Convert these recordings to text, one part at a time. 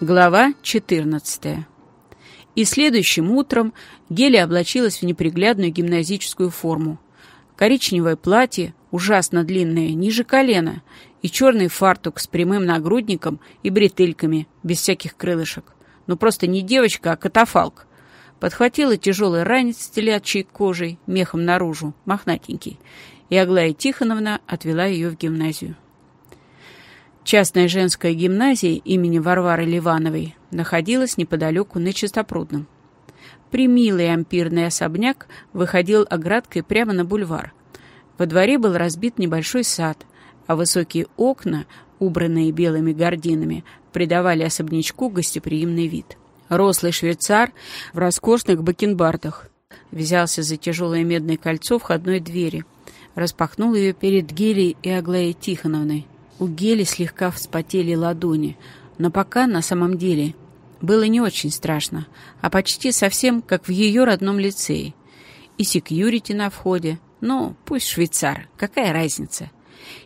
Глава 14. И следующим утром Геля облачилась в неприглядную гимназическую форму. Коричневое платье, ужасно длинное, ниже колена, и черный фартук с прямым нагрудником и бретельками, без всяких крылышек. Ну просто не девочка, а катафалк. Подхватила тяжелый ранец с телячьей кожей, мехом наружу, мохнатенький, и Аглая Тихоновна отвела ее в гимназию. Частная женская гимназия имени Варвары Ливановой находилась неподалеку на Чистопрудном. Примилый ампирный особняк выходил оградкой прямо на бульвар. Во дворе был разбит небольшой сад, а высокие окна, убранные белыми гардинами, придавали особнячку гостеприимный вид. Рослый швейцар в роскошных бакенбардах взялся за тяжелое медное кольцо входной двери, распахнул ее перед Гелей и Аглаей Тихоновной. У Гели слегка вспотели ладони, но пока на самом деле было не очень страшно, а почти совсем как в ее родном лицее. И секьюрити на входе, ну, пусть швейцар, какая разница.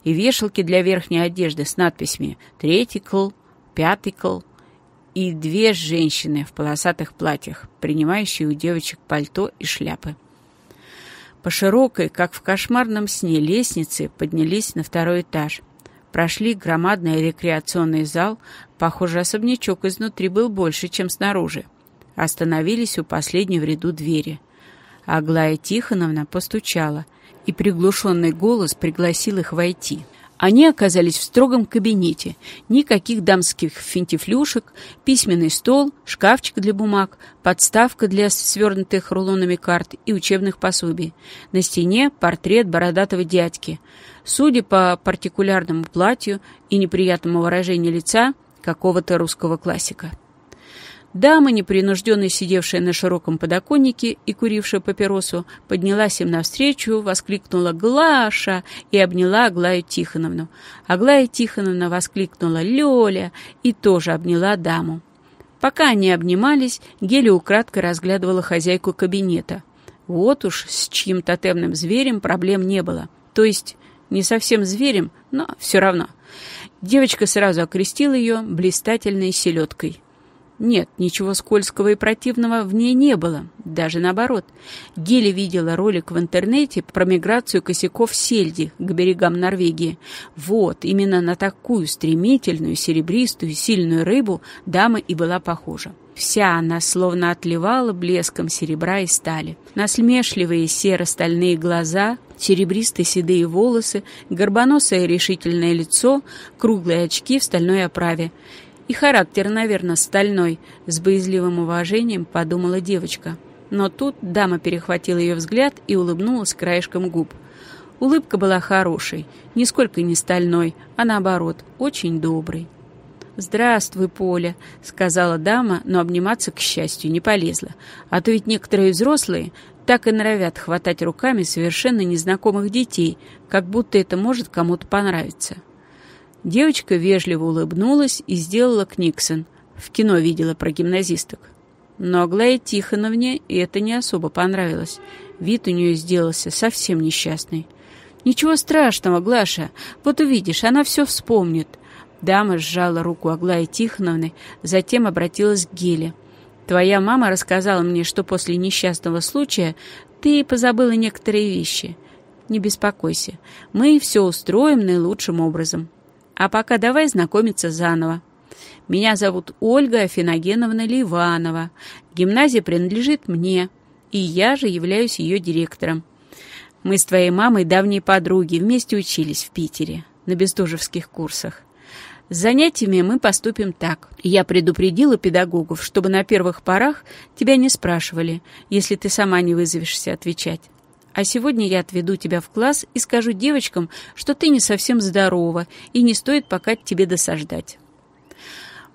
И вешалки для верхней одежды с надписями «Третий кл», «Пятый кл», и две женщины в полосатых платьях, принимающие у девочек пальто и шляпы. По широкой, как в кошмарном сне, лестнице поднялись на второй этаж – Прошли громадный рекреационный зал. Похоже, особнячок изнутри был больше, чем снаружи. Остановились у последней в ряду двери. Аглая Тихоновна постучала, и приглушенный голос пригласил их войти. Они оказались в строгом кабинете. Никаких дамских финтифлюшек, письменный стол, шкафчик для бумаг, подставка для свернутых рулонами карт и учебных пособий. На стене портрет бородатого дядьки. Судя по партикулярному платью и неприятному выражению лица, какого-то русского классика. Дама, непринужденно сидевшая на широком подоконнике и курившая папиросу, поднялась им навстречу, воскликнула «Глаша!» и обняла Аглаю Тихоновну. Аглая Тихоновна воскликнула «Лёля!» и тоже обняла даму. Пока они обнимались, Геля украдкой разглядывала хозяйку кабинета. Вот уж с чьим тотемным зверем проблем не было. То есть не совсем зверем, но все равно. Девочка сразу окрестила ее блистательной селедкой. Нет, ничего скользкого и противного в ней не было. Даже наоборот. Геля видела ролик в интернете про миграцию косяков сельди к берегам Норвегии. Вот, именно на такую стремительную, серебристую, сильную рыбу дама и была похожа. Вся она словно отливала блеском серебра и стали. Насмешливые серо-стальные глаза, серебристые седые волосы, горбоносое решительное лицо, круглые очки в стальной оправе — и характер, наверное, стальной, с боязливым уважением подумала девочка. Но тут дама перехватила ее взгляд и улыбнулась краешком губ. Улыбка была хорошей, нисколько не стальной, а наоборот, очень доброй. «Здравствуй, Поля», — сказала дама, но обниматься, к счастью, не полезла. А то ведь некоторые взрослые так и норовят хватать руками совершенно незнакомых детей, как будто это может кому-то понравиться. Девочка вежливо улыбнулась и сделала книксон. В кино видела про гимназисток. Но Аглае Тихоновне это не особо понравилось. Вид у нее сделался совсем несчастный. «Ничего страшного, Глаша. Вот увидишь, она все вспомнит». Дама сжала руку Аглаи Тихоновны, затем обратилась к Геле. «Твоя мама рассказала мне, что после несчастного случая ты позабыла некоторые вещи. Не беспокойся, мы все устроим наилучшим образом. А пока давай знакомиться заново. Меня зовут Ольга Афиногеновна Ливанова. Гимназия принадлежит мне, и я же являюсь ее директором. Мы с твоей мамой давние подруги, вместе учились в Питере, на бестужевских курсах. С занятиями мы поступим так. Я предупредила педагогов, чтобы на первых порах тебя не спрашивали, если ты сама не вызовешься отвечать. А сегодня я отведу тебя в класс и скажу девочкам, что ты не совсем здорова и не стоит пока тебе досаждать».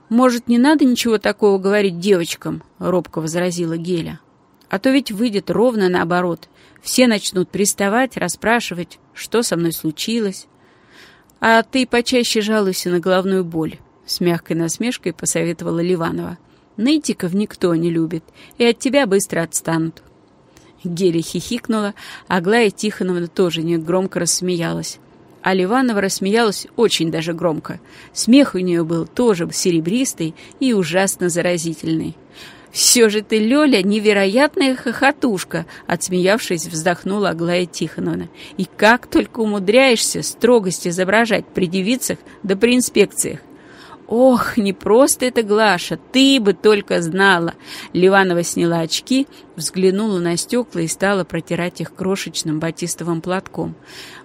«Может, не надо ничего такого говорить девочкам?» — робко возразила Геля. «А то ведь выйдет ровно наоборот. Все начнут приставать, расспрашивать, что со мной случилось. А ты почаще жалуйся на головную боль», — с мягкой насмешкой посоветовала Ливанова. «Нытиков никто не любит, и от тебя быстро отстанут». Геля хихикнула, а Глая Тихоновна тоже негромко рассмеялась. а Ливанова рассмеялась очень даже громко. Смех у нее был тоже серебристый и ужасно заразительный. «Все же ты, Лёля, невероятная хохотушка!» Отсмеявшись, вздохнула Аглая Тихоновна. «И как только умудряешься строгость изображать при девицах да при инспекциях! «Ох, не просто это, Глаша, ты бы только знала!» Ливанова сняла очки, взглянула на стекла и стала протирать их крошечным батистовым платком.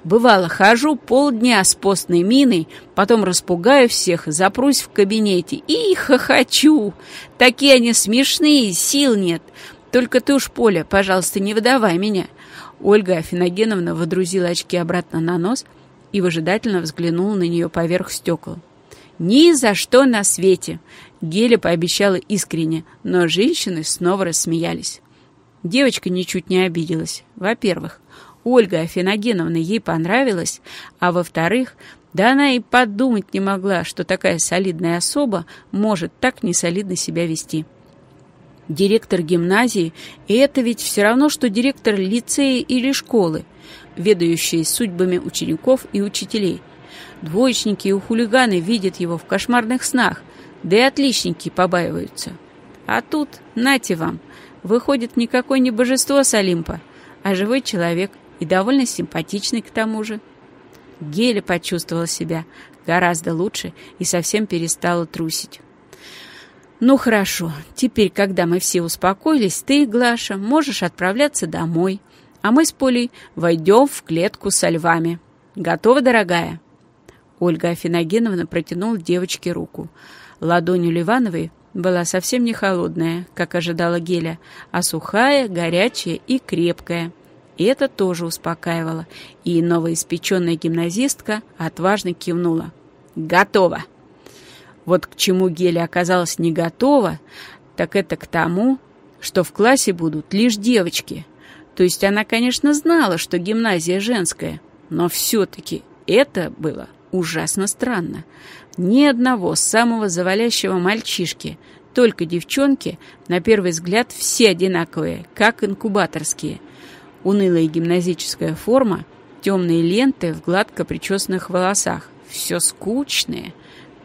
«Бывало, хожу полдня с постной миной, потом распугаю всех, запрусь в кабинете и хохочу. Такие они смешные, сил нет. Только ты уж, Поля, пожалуйста, не выдавай меня». Ольга Афиногеновна водрузила очки обратно на нос и выжидательно взглянула на нее поверх стекол. «Ни за что на свете!» Геля пообещала искренне, но женщины снова рассмеялись. Девочка ничуть не обиделась. Во-первых, Ольга Афиногеновна ей понравилась, а во-вторых, да она и подумать не могла, что такая солидная особа может так несолидно себя вести. Директор гимназии – это ведь все равно, что директор лицея или школы, ведающий судьбами учеников и учителей – Двоечники и хулиганы видят его в кошмарных снах, да и отличники побаиваются. А тут, нате вам, выходит никакое не божество с Олимпа, а живой человек и довольно симпатичный к тому же. Геля почувствовала себя гораздо лучше и совсем перестала трусить. «Ну хорошо, теперь, когда мы все успокоились, ты, Глаша, можешь отправляться домой, а мы с Полей войдем в клетку со львами. Готова, дорогая?» Ольга Афиногеновна протянула девочке руку. Ладонь у Ливановой была совсем не холодная, как ожидала Геля, а сухая, горячая и крепкая. И это тоже успокаивало, и новоиспеченная гимназистка отважно кивнула. «Готово!» Вот к чему Геля оказалась не готова, так это к тому, что в классе будут лишь девочки. То есть она, конечно, знала, что гимназия женская, но все-таки это было ужасно странно. Ни одного самого завалящего мальчишки, только девчонки, на первый взгляд, все одинаковые, как инкубаторские. Унылая гимназическая форма, темные ленты в гладко причесанных волосах. Все скучное,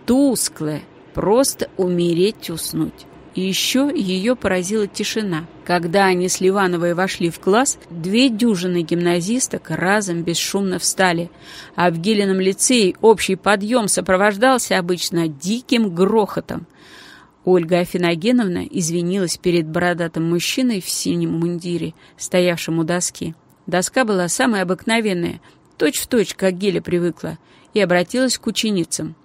тусклое, просто умереть уснуть. И еще ее поразила тишина. Когда они с Ливановой вошли в класс, две дюжины гимназисток разом бесшумно встали, а в Гелином лицее общий подъем сопровождался обычно диким грохотом. Ольга Афиногеновна извинилась перед бородатым мужчиной в синем мундире, стоявшим у доски. Доска была самая обыкновенная, точь-в-точь, точь, как Геля привыкла, и обратилась к ученицам.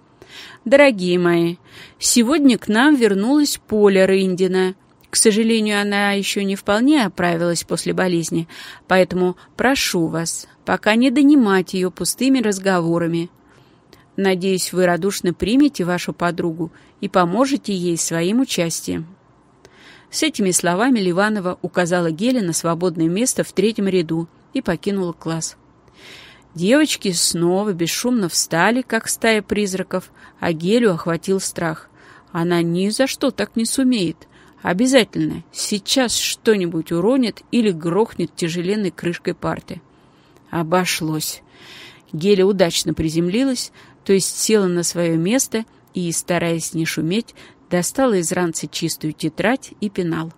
«Дорогие мои, сегодня к нам вернулась Поля Рындина. К сожалению, она еще не вполне оправилась после болезни, поэтому прошу вас, пока не донимать ее пустыми разговорами. Надеюсь, вы радушно примете вашу подругу и поможете ей своим участием». С этими словами Ливанова указала Геля на свободное место в третьем ряду и покинула класс. Девочки снова бесшумно встали, как стая призраков, а Гелю охватил страх. Она ни за что так не сумеет. Обязательно сейчас что-нибудь уронит или грохнет тяжеленной крышкой парты. Обошлось. Геля удачно приземлилась, то есть села на свое место и, стараясь не шуметь, достала из ранца чистую тетрадь и пенал.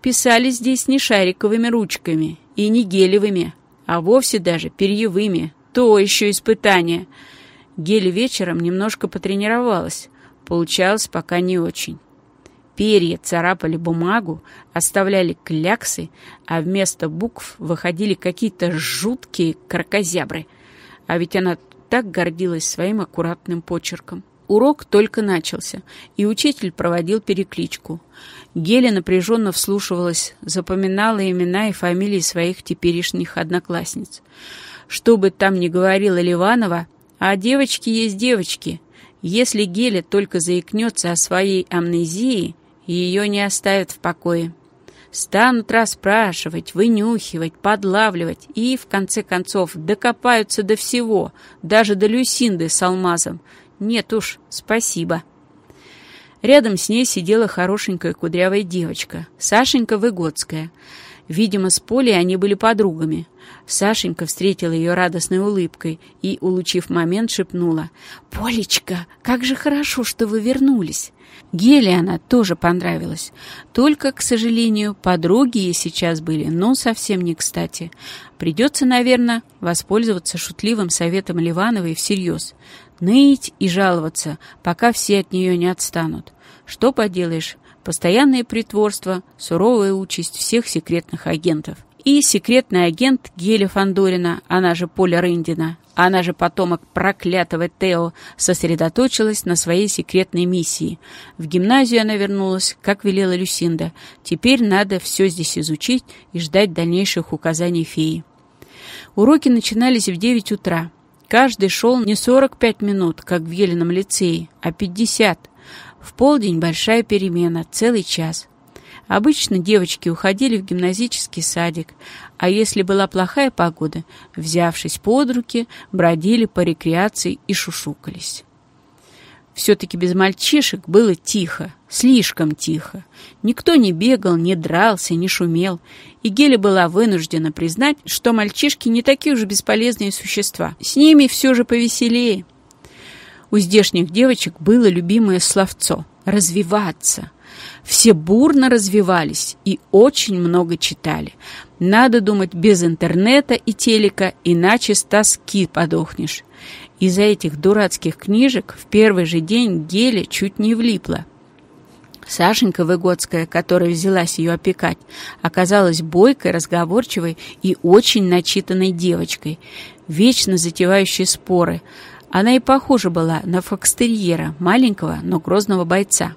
Писали здесь не шариковыми ручками и не гелевыми, а вовсе даже перьевыми. То еще испытание. Гель вечером немножко потренировалась. Получалось пока не очень. Перья царапали бумагу, оставляли кляксы, а вместо букв выходили какие-то жуткие кракозябры. А ведь она так гордилась своим аккуратным почерком. Урок только начался, и учитель проводил перекличку. Геля напряженно вслушивалась, запоминала имена и фамилии своих теперешних одноклассниц. Что бы там ни говорила Ливанова, а девочки есть девочки. Если Геля только заикнется о своей амнезии, ее не оставят в покое. Станут расспрашивать, вынюхивать, подлавливать и, в конце концов, докопаются до всего, даже до Люсинды с алмазом. Нет уж, спасибо. Рядом с ней сидела хорошенькая кудрявая девочка, Сашенька Выгодская. Видимо, с Полей они были подругами. Сашенька встретила ее радостной улыбкой и, улучив момент, шепнула. «Полечка, как же хорошо, что вы вернулись!» Геле она тоже понравилась. Только, к сожалению, подруги ей сейчас были, но совсем не кстати. Придется, наверное, воспользоваться шутливым советом Ливановой всерьез. Ныть и жаловаться, пока все от нее не отстанут. Что поделаешь, постоянное притворство, суровая участь всех секретных агентов. И секретный агент Геля Фандорина, она же Поля Рындина, она же потомок проклятого Тео, сосредоточилась на своей секретной миссии. В гимназию она вернулась, как велела Люсинда. Теперь надо все здесь изучить и ждать дальнейших указаний феи. Уроки начинались в 9 утра. Каждый шел не 45 минут, как в Еленом лицее, а 50. В полдень большая перемена, целый час. Обычно девочки уходили в гимназический садик, а если была плохая погода, взявшись под руки, бродили по рекреации и шушукались. Все-таки без мальчишек было тихо, слишком тихо. Никто не бегал, не дрался, не шумел. И Геля была вынуждена признать, что мальчишки не такие уж бесполезные существа. С ними все же повеселее. У здешних девочек было любимое словцо — «развиваться». Все бурно развивались и очень много читали. Надо думать без интернета и телека, иначе с тоски подохнешь. Из-за этих дурацких книжек в первый же день Геля чуть не влипла. Сашенька Выгодская, которая взялась ее опекать, оказалась бойкой, разговорчивой и очень начитанной девочкой, вечно затевающей споры. Она и похожа была на фокстерьера, маленького, но грозного бойца.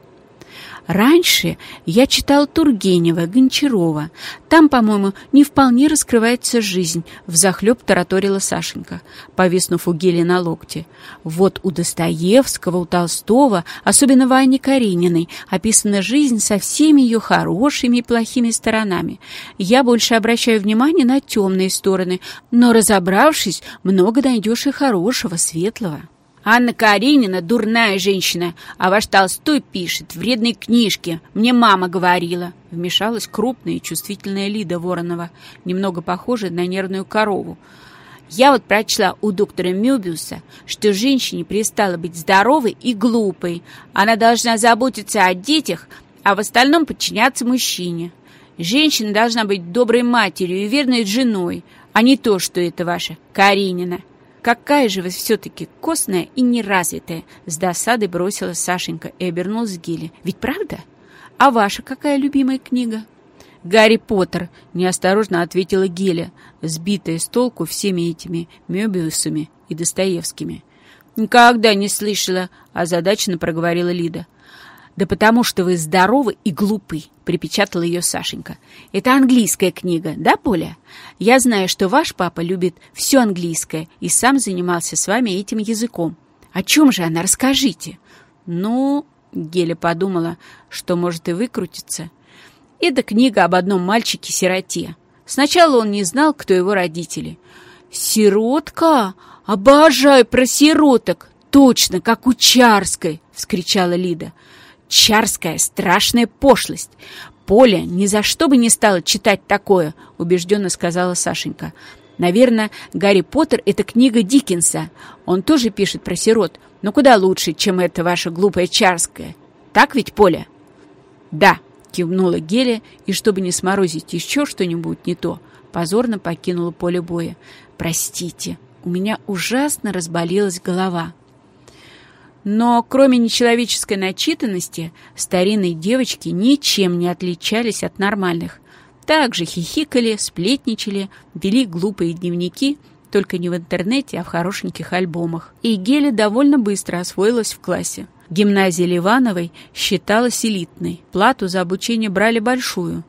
Раньше я читал Тургенева, Гончарова. Там, по-моему, не вполне раскрывается жизнь, взахлеб тараторила Сашенька, повиснув у Гели на локте. Вот у Достоевского, у Толстого, особенно Вани Карениной, описана жизнь со всеми ее хорошими и плохими сторонами. Я больше обращаю внимание на темные стороны, но, разобравшись, много найдешь и хорошего, светлого. Анна Каренина дурная женщина, а ваш Толстой пишет вредные книжки. Мне мама говорила. Вмешалась крупная и чувствительная Лида Воронова, немного похожая на нервную корову. Я вот прочла у доктора Мюбиуса, что женщине перестала быть здоровой и глупой. Она должна заботиться о детях, а в остальном подчиняться мужчине. Женщина должна быть доброй матерью и верной женой, а не то, что это ваша Каренина. «Какая же вы все-таки костная и неразвитая!» С досадой бросила Сашенька и обернулась к Гиле. «Ведь правда? А ваша какая любимая книга?» «Гарри Поттер», — неосторожно ответила Геля, сбитая с толку всеми этими Мёбиусами и Достоевскими. «Никогда не слышала», — озадаченно проговорила Лида. «Да потому что вы здоровы и глупы», — припечатала ее Сашенька. «Это английская книга, да, Поля? Я знаю, что ваш папа любит все английское и сам занимался с вами этим языком. О чем же она, расскажите?» «Ну...» — Геля подумала, что может и выкрутиться. «Это книга об одном мальчике-сироте. Сначала он не знал, кто его родители». «Сиротка? Обожаю про сироток! Точно, как у Чарской!» — вскричала Лида. Чарская страшная пошлость. Поля ни за что бы не стала читать такое, убежденно сказала Сашенька. Наверное, Гарри Поттер — это книга Диккенса. Он тоже пишет про сирот, но куда лучше, чем эта ваша глупая Чарская. Так ведь, Поля? Да, кивнула Геля, и чтобы не сморозить еще что-нибудь не то, позорно покинула поле боя. Простите, у меня ужасно разболелась голова. Но кроме нечеловеческой начитанности, старинные девочки ничем не отличались от нормальных. Также хихикали, сплетничали, вели глупые дневники, только не в интернете, а в хорошеньких альбомах. И Геля довольно быстро освоилась в классе. Гимназия Ливановой считалась элитной. Плату за обучение брали большую,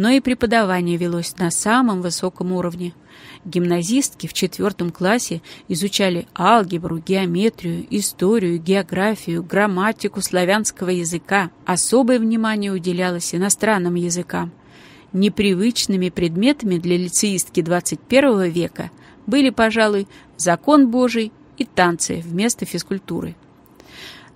но и преподавание велось на самом высоком уровне. Гимназистки в четвертом классе изучали алгебру, геометрию, историю, географию, грамматику славянского языка. Особое внимание уделялось иностранным языкам. Непривычными предметами для лицеистки 21 века были, пожалуй, закон Божий и танцы вместо физкультуры.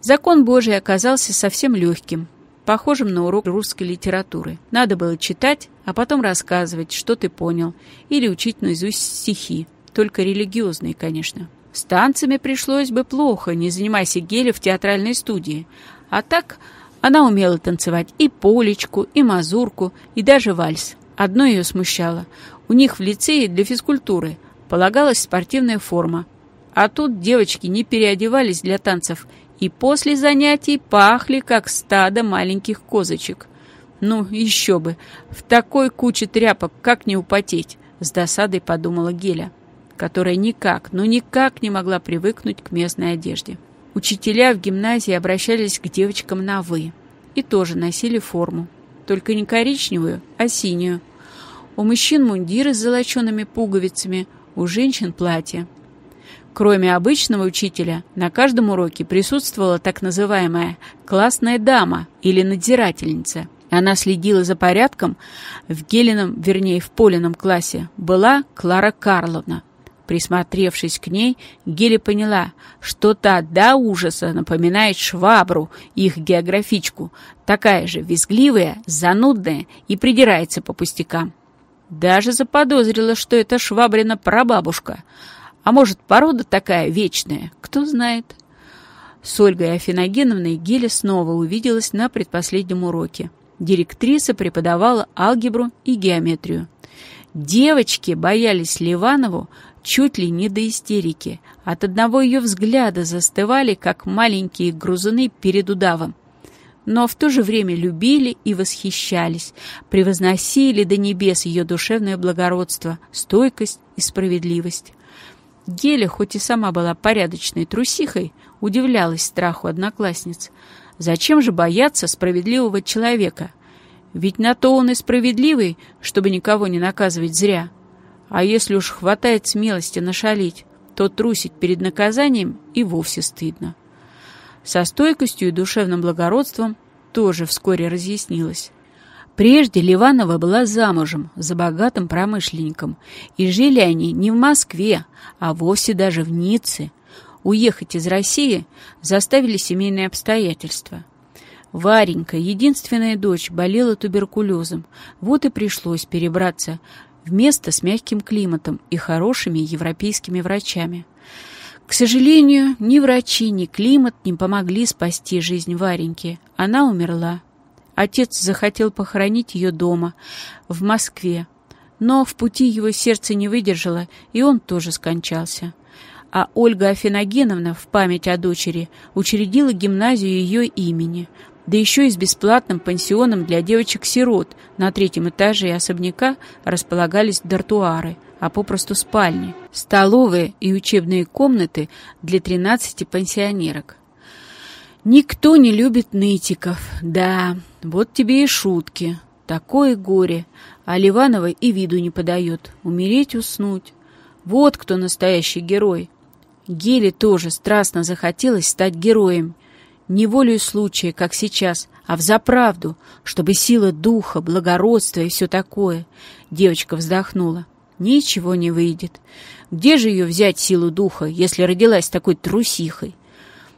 Закон Божий оказался совсем легким. Похожим на урок русской литературы. Надо было читать, а потом рассказывать, что ты понял, или учить наизусть стихи, только религиозные, конечно. С танцами пришлось бы плохо, не занимайся Геля в театральной студии. А так она умела танцевать и полечку, и мазурку, и даже вальс. Одно ее смущало. У них в лицее для физкультуры полагалась спортивная форма. А тут девочки не переодевались для танцев и после занятий пахли, как стадо маленьких козочек. Ну, еще бы, в такой куче тряпок как не употеть, с досадой подумала Геля, которая никак, ну никак не могла привыкнуть к местной одежде. Учителя в гимназии обращались к девочкам на «вы» и тоже носили форму, только не коричневую, а синюю. У мужчин мундиры с золочеными пуговицами, у женщин платья. Кроме обычного учителя, на каждом уроке присутствовала так называемая «классная дама» или «надзирательница». Она следила за порядком в Гелином, вернее, в Полином классе. Была Клара Карловна. Присмотревшись к ней, Гели поняла, что та до ужаса напоминает швабру, их географичку, такая же визгливая, занудная и придирается по пустякам. Даже заподозрила, что это швабрина прабабушка — а может, порода такая вечная, кто знает. С Ольгой Афиногеновной Геля снова увиделась на предпоследнем уроке. Директриса преподавала алгебру и геометрию. Девочки боялись Ливанову чуть ли не до истерики. От одного ее взгляда застывали, как маленькие грузуны перед удавом. Но в то же время любили и восхищались, превозносили до небес ее душевное благородство, стойкость и справедливость. Геля, хоть и сама была порядочной трусихой, удивлялась страху одноклассниц. Зачем же бояться справедливого человека? Ведь на то он и справедливый, чтобы никого не наказывать зря. А если уж хватает смелости нашалить, то трусить перед наказанием и вовсе стыдно. Со стойкостью и душевным благородством тоже вскоре разъяснилось. Прежде Ливанова была замужем за богатым промышленником, и жили они не в Москве, а вовсе даже в Ницце. Уехать из России заставили семейные обстоятельства. Варенька, единственная дочь, болела туберкулезом, вот и пришлось перебраться в место с мягким климатом и хорошими европейскими врачами. К сожалению, ни врачи, ни климат не помогли спасти жизнь Вареньки. Она умерла. Отец захотел похоронить ее дома, в Москве, но в пути его сердце не выдержало, и он тоже скончался. А Ольга Афиногеновна в память о дочери учредила гимназию ее имени, да еще и с бесплатным пансионом для девочек-сирот. На третьем этаже особняка располагались дартуары, а попросту спальни, столовые и учебные комнаты для 13 пансионерок. Никто не любит нытиков, да, вот тебе и шутки. Такое горе, а Ливанова и виду не подает. Умереть, уснуть. Вот кто настоящий герой. Геле тоже страстно захотелось стать героем. Не волею случая, как сейчас, а взаправду, чтобы сила духа, благородства и все такое. Девочка вздохнула. Ничего не выйдет. Где же ее взять силу духа, если родилась такой трусихой?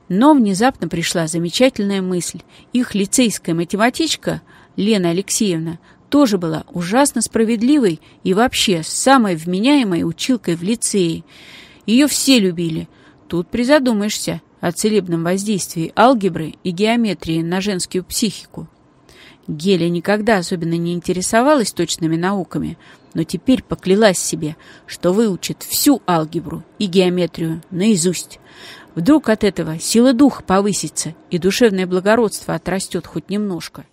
Но внезапно пришла замечательная мысль. Их лицейская математичка, Лена Алексеевна, тоже была ужасно справедливой и вообще самой вменяемой училкой в лицее. Ее все любили. Тут призадумаешься о целебном воздействии алгебры и геометрии на женскую психику. Геля никогда особенно не интересовалась точными науками, но теперь поклялась себе, что выучит всю алгебру и геометрию наизусть. Вдруг от этого сила духа повысится, и душевное благородство отрастет хоть немножко.